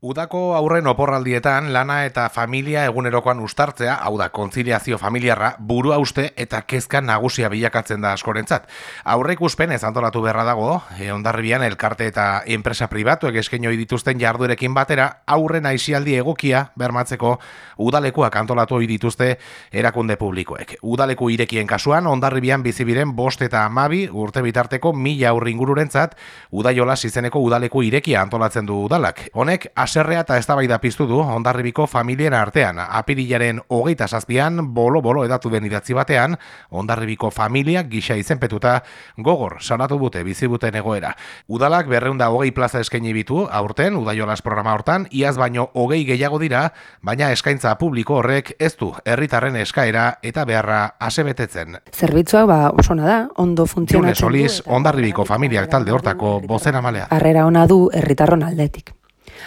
Udako aurren oporraldietan lana eta familia egunerokoan ustartzea, hau da konziliazio familiarra, burua uste eta kezka nagusia bilakatzen da askorentzat. Aurrek uspen ez antolatu beharra dago, e, ondarribian elkarte eta enpresa pribatuek eskenoi dituzten jarduerekin batera, aurren aizialdi egokia bermatzeko udalekuak antolatu dituzte erakunde publikoek. Udaleku irekien kasuan, ondarribian bizibiren bost eta amabi urte bitarteko mila aurringururentzat, udaiola izeneko udaleku irekia antolatzen du udalak. Honek, haserrea eta eztabaida piztu du Hondarribiko familien artean. Apirilaren hogeita zazpian, bolo-bolo edatu den idatzi batean, Hondarribiko familiak gisa izenpetuta gogor sanatu bute bizibuten egoera. Udalak berreunda hogei plaza eskaini bitu, aurten, udaiolas programa hortan, iaz baino hogei gehiago dira, baina eskaintza publiko horrek ez du herritarren eskaera eta beharra asebetetzen. Zerbitzua ba, oso da, ondo funtzionatzen du. June Solis, Hondarribiko familiak talde hortako bozena malea. Arrera ona du herritarron aldetik.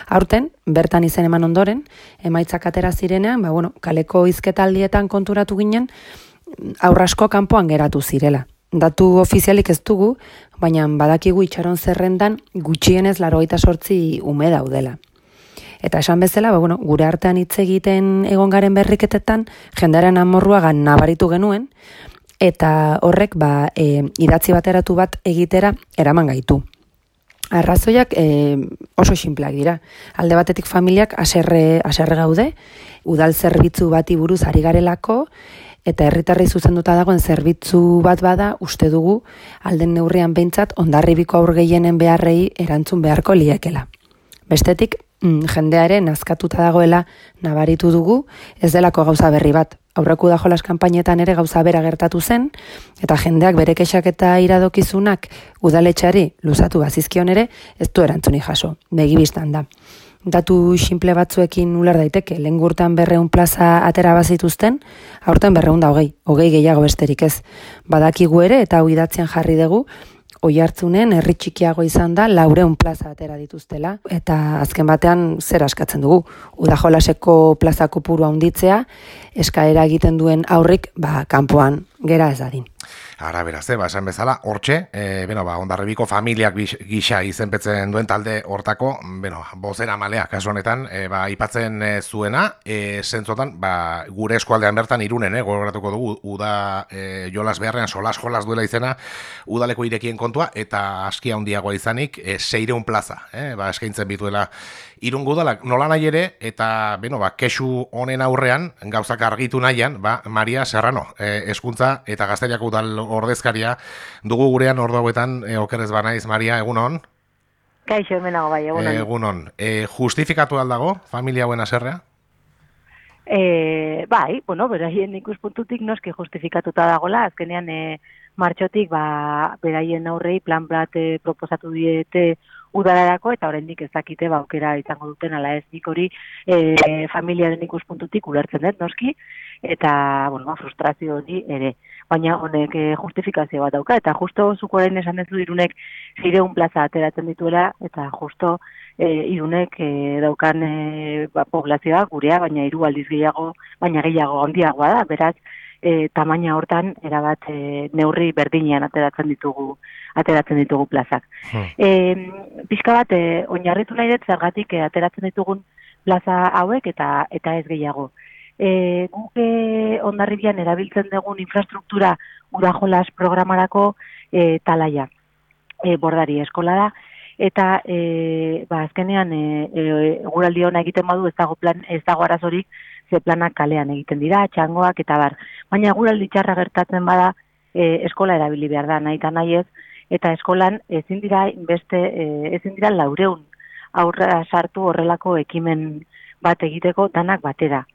Aurten, bertan izen eman ondoren, emaitzak atera zirenean, ba, bueno, kaleko izketaldietan konturatu ginen, aurrasko kanpoan geratu zirela. Datu ofizialik ez dugu, baina badakigu itxaron zerrendan gutxienez laroita sortzi ume daudela. Eta esan bezala, ba, bueno, gure artean hitz egiten egon garen berriketetan, jendearen amorruagan nabaritu genuen, eta horrek ba, e, idatzi bateratu bat egitera eraman gaitu. Arrazoiak e, oso sinpleak dira. Alde batetik familiak aserre, aserre gaude, udal zerbitzu bati buruz ari garelako, eta herritarri zuzenduta dagoen zerbitzu bat bada uste dugu alden neurrian behintzat ondarribiko aur gehienen beharrei erantzun beharko liekela. Bestetik, jendearen azkatuta dagoela nabaritu dugu, ez delako gauza berri bat, aurreku da jolas kanpainetan ere gauza bera gertatu zen, eta jendeak bere kexak eta iradokizunak udaletxari luzatu bazizkion ere, ez du erantzuni jaso, begibistan da. Datu simple batzuekin uler daiteke, lehen gurtan berreun plaza atera bazituzten, aurten berreun da hogei, hogei gehiago besterik ez. Badakigu ere eta hau idatzen jarri dugu, oi hartzunen herri txikiago izan da laureun plaza atera dituztela. Eta azken batean zer askatzen dugu? Udajolaseko plaza kopurua handitzea eskaera egiten duen aurrik ba kanpoan gera ez dadin Ara, beraz, eh, ba, esan bezala, hortxe, e, bueno, ba, ondarribiko familiak gisa izenpetzen duen talde hortako, bueno, bozera malea, kasu honetan, e, ba, ipatzen e, zuena, e, zentzotan, ba, gure eskualdean bertan irunen, eh, gogoratuko dugu, uda e, jolas beharrean, solas jolas duela izena, udaleko irekien kontua, eta askia handiagoa izanik, e, seireun plaza, eh, ba, eskaintzen bituela irungu dalak nola nahi ere, eta, beno, ba, kesu honen aurrean, gauzak argitu nahian, ba, Maria Serrano, e, eskuntza eta gazteriako udal ordezkaria, dugu gurean ordauetan, e, okerez banaiz, Maria, egunon? Kaixo, hemenago bai, egunon. Egunon. E, justifikatu aldago, familia buena zerrea? E, bai, bueno, beraien ikuspuntutik noski justifikatuta dagola, azkenean e, martxotik, ba, beraien aurrei plan bat e, proposatu diete udalarako eta oraindik ez dakite ba aukera izango duten ala ez nik hori e, familiaren ikuspuntutik ulertzen dut noski eta bueno ba, frustrazio hori ere. Baina honek e, justifikazio bat dauka eta justo zuko orain esan ez irunek 600 plaza ateratzen dituela eta justo e, irunek e, daukan e, ba, poblazioa gurea baina hiru aldiz gehiago baina gehiago handiagoa da. Beraz e, tamaina hortan erabat e, neurri berdinean ateratzen ditugu ateratzen ditugu plazak. Hmm. E, pixka bat, e, oinarritu nahi dut zergatik e, ateratzen ditugun plaza hauek eta eta ez gehiago. E, guk e, ondarribian erabiltzen dugun infrastruktura urajolas programarako e, talaia, e, bordari eskola da, eta e, ba, azkenean e, e, guraldi hona egiten badu ez dago, plan, ez dago arazorik ze planak kalean egiten dira, txangoak eta bar. Baina guraldi txarra gertatzen bada e, eskola erabili behar da, nahi eta nahi ez, eta eskolan ezin dira beste e, ezin dira laureun aurra sartu horrelako ekimen bat egiteko danak batera.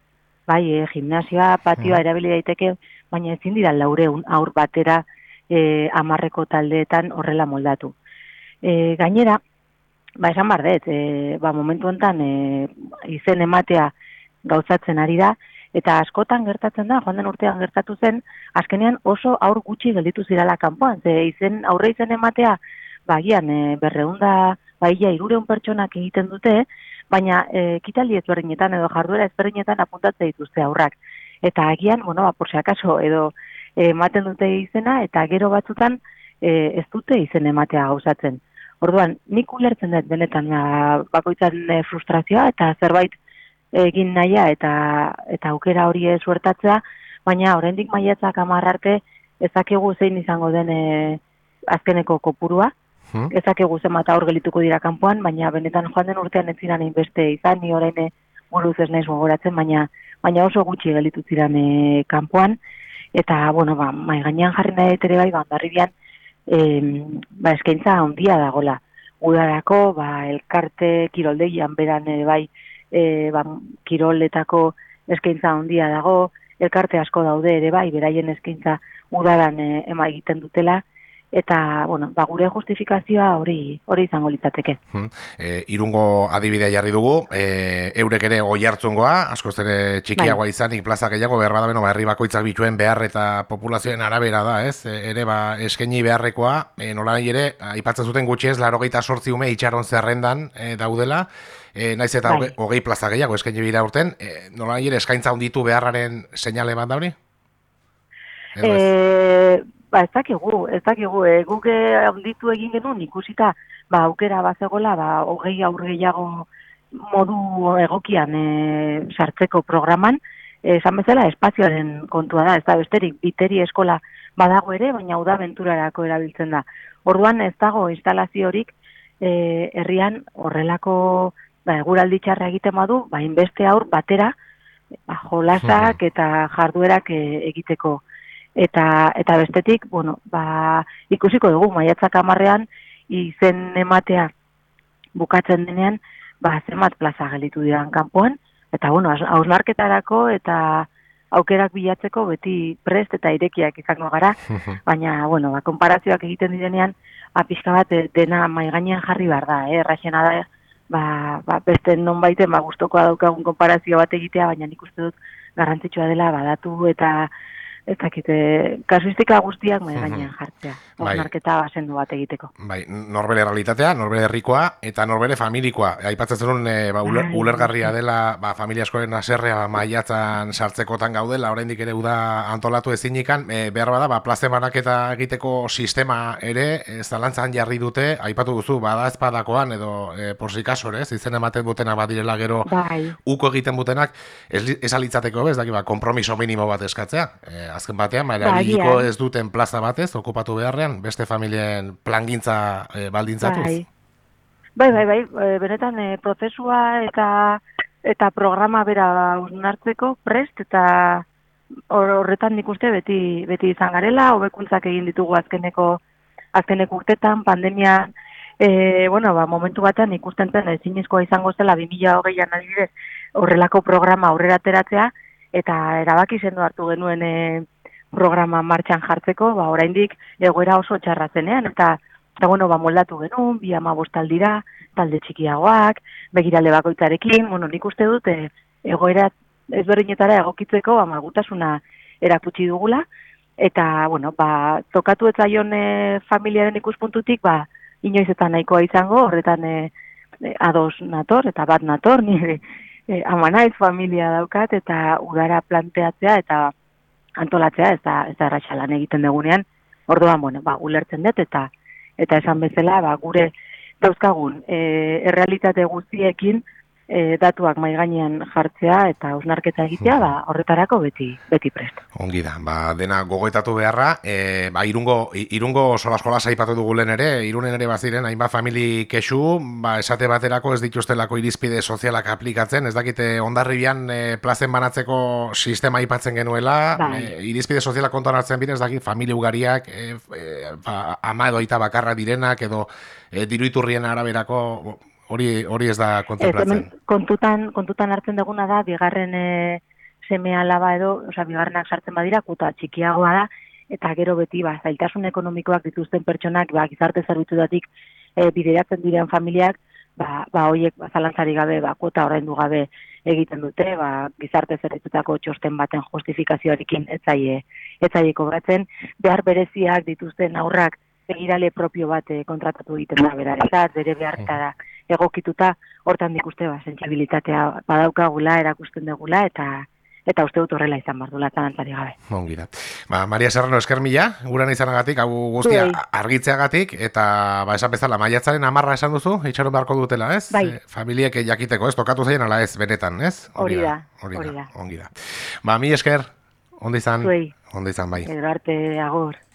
Bai, e, gimnasia, patioa erabili daiteke, baina ezin dira laureun aur batera e, amarreko taldeetan horrela moldatu. E, gainera, ba, esan bardet, e, ba, momentu enten e, izen ematea gauzatzen ari da, eta askotan gertatzen da, joan den urtean gertatu zen, azkenean oso aur gutxi gelditu zirala kanpoan, ze izen aurre izen ematea, bagian e, berreunda, baia irureun pertsonak egiten dute, baina e, kitaldi ezberdinetan edo jarduera ezberdinetan apuntatzen dituzte aurrak. Eta agian, bueno, ba, por akaso, edo ematen dute izena, eta gero batzutan e, ez dute izen ematea gauzatzen. Orduan, nik ulertzen dut benetan ba, bakoitzan e, frustrazioa eta zerbait egin nahia eta eta aukera hori suertatzea, baina oraindik maiatzak 10 arte ezakigu zein izango den e, azkeneko kopurua. Hmm. Ezakigu zenbat aur gelituko dira kanpoan, baina benetan joan den urtean ez ziren beste izan ni orain e, buruz ez naiz gogoratzen, baina baina oso gutxi gelitu ziren e, kanpoan eta bueno, ba mai gainean jarri nahi ere bai, ba ondarribian ba eskaintza handia dagola. Udarako ba elkarte kiroldegian beran ere bai e, ba, kiroletako eskaintza handia dago, elkarte asko daude ere bai, beraien eskaintza udaran e, ema egiten dutela, eta bueno, ba, gure justifikazioa hori hori izango litzateke. Hmm. E, irungo adibidea jarri dugu, e, eurek ere goi hartzungoa, asko ere txikiagoa bai. izanik plaza gehiago behar bada beno, ba, herri bakoitzak bituen behar eta populazioen arabera da, ez? E, ere ba, eskaini beharrekoa, e, nola ere, aipatzen zuten gutxi ez, laro gehieta sortzi ume itxaron zerrendan e, daudela, e, naiz eta bai. hogei plaza gehiago eskaini bira urten, e, nola ere, eskaintza honditu beharraren seinale bat da hori? Eh, ba, ez dakigu, ez dakigu, e, guk onditu egin genuen ikusita, ba, aukera bazegola, ba, hogei aurreiago modu egokian e, sartzeko programan, esan bezala espazioaren kontua da, ez da besterik, biteri eskola badago ere, baina uda benturarako erabiltzen da. Orduan ez dago instalaziorik e, herrian horrelako ba, eguraldi txarra egiten badu, ba, inbeste aur batera, ba, jolasak eta jarduerak e, egiteko eta eta bestetik, bueno, ba, ikusiko dugu maiatzak hamarrean izen ematea bukatzen denean, ba, zenbat plaza gelitu diran kanpoan, eta bueno, hausnarketarako eta aukerak bilatzeko beti prest eta irekiak izango gara, baina, bueno, ba, konparazioak egiten direnean, apiska ba, bat eh, dena maiganean jarri behar da, eh? erraxena da, ba, ba, beste non baiten, ba, guztokoa daukagun konparazio bat egitea, baina nik uste dut garrantzitsua dela badatu eta ez dakite, kasuistika guztiak mai gainean jartzea, bai. marketa basendu bat egiteko. Bai, norbere realitatea, norbere herrikoa eta norbere familikoa. Aipatzen zenun e, ba, uler, bai. ulergarria dela, ba, familia askoren aserrea maiatzan sartzekotan gaudela, oraindik ere uda antolatu ezinikan, e, behar bada, ba, plazen banaketa egiteko sistema ere, ez lantzan jarri dute, aipatu duzu, bada ezpadakoan edo e, porsikasor, ez, izen ematen butenak badirela gero bai. uko egiten butenak, ez, ez alitzateko, ez, daki, ba, kompromiso minimo bat eskatzea, e, azken batean, baina ba, ez duten plaza batez, okupatu beharrean, beste familien plangintza e, baldintzatuz. Bai, bai, bai, bai e, benetan e, prozesua eta eta programa bera unartzeko prest eta horretan nik uste beti, beti izan garela, hobekuntzak egin ditugu azkeneko azkeneko urtetan, pandemia e, bueno, ba, momentu batean ikusten zen ezinezkoa izango zela 2020an adibidez horrelako programa aurrera ateratzea, eta erabaki sendo hartu genuen e, programa martxan jartzeko, ba, oraindik egoera oso txarra zenean, eta, eta bueno, ba, moldatu genuen, bi ama bostaldira, talde txikiagoak, begirale bakoitzarekin, bueno, nik uste dut, e, egoera ezberdinetara egokitzeko, ba, malgutasuna erakutsi dugula, eta, bueno, ba, tokatu ez zaion e, familiaren ikuspuntutik, ba, inoiz eta nahikoa izango, horretan e, e, ados nator, eta bat nator, nire e, amanaiz familia daukat eta udara planteatzea eta antolatzea ez da, ez da lan egiten dugunean, orduan, bueno, ba, ulertzen dut eta eta esan bezala, ba, gure dauzkagun e, errealitate guztiekin e, datuak mai gainean jartzea eta ausnarketa egitea, ba, horretarako beti beti prest. Ongi da, ba, dena gogoetatu beharra, e, ba, irungo, irungo solaskola saipatu dugu lehen ere, irunen ere baziren, hainbat famili kesu, ba, esate baterako ez dituztelako irizpide sozialak aplikatzen, ez dakite ondarribian e, plazen banatzeko sistema aipatzen genuela, bai. e, irizpide sozialak kontuan hartzen bine, ez dakit famili ugariak, e, e, ba, ama edo aita bakarra direnak, edo e, diruiturrien araberako, hori hori ez da kontemplatzen. kontutan, kontutan hartzen duguna da, bigarren e, seme alaba edo, oza, bigarrenak sartzen badira, kuta txikiagoa da, eta gero beti, ba, zailtasun ekonomikoak dituzten pertsonak, ba, gizarte zerbitzu datik e, bideratzen diren familiak, ba, ba hoiek ba, zalantzari gabe, ba, kuota orain gabe egiten dute, ba, gizarte zerbitzutako txosten baten justifikazioarekin etzaie, etzaie kobratzen, behar bereziak dituzten aurrak, begirale propio bat eh, kontratatu egiten da berarekat, bere behartara egokituta, hortan ikuste ba, sensibilitatea badaukagula, erakusten degula, eta eta uste dut horrela izan bar dula zalantzari gabe. Ongi da. Ba, Maria Serrano esker mila, guran izanagatik, hau guztia Zuei. argitzeagatik, eta ba, esan bezala, maiatzaren amarra esan duzu, itxaron beharko dutela, ez? Bai. E, familiek jakiteko, ez? Tokatu zaien ala ez, benetan, ez? Hori da, hori da, da. ongi da. Ba, mi esker, ondo izan, Zuei. ondo izan, bai. Edo arte agor.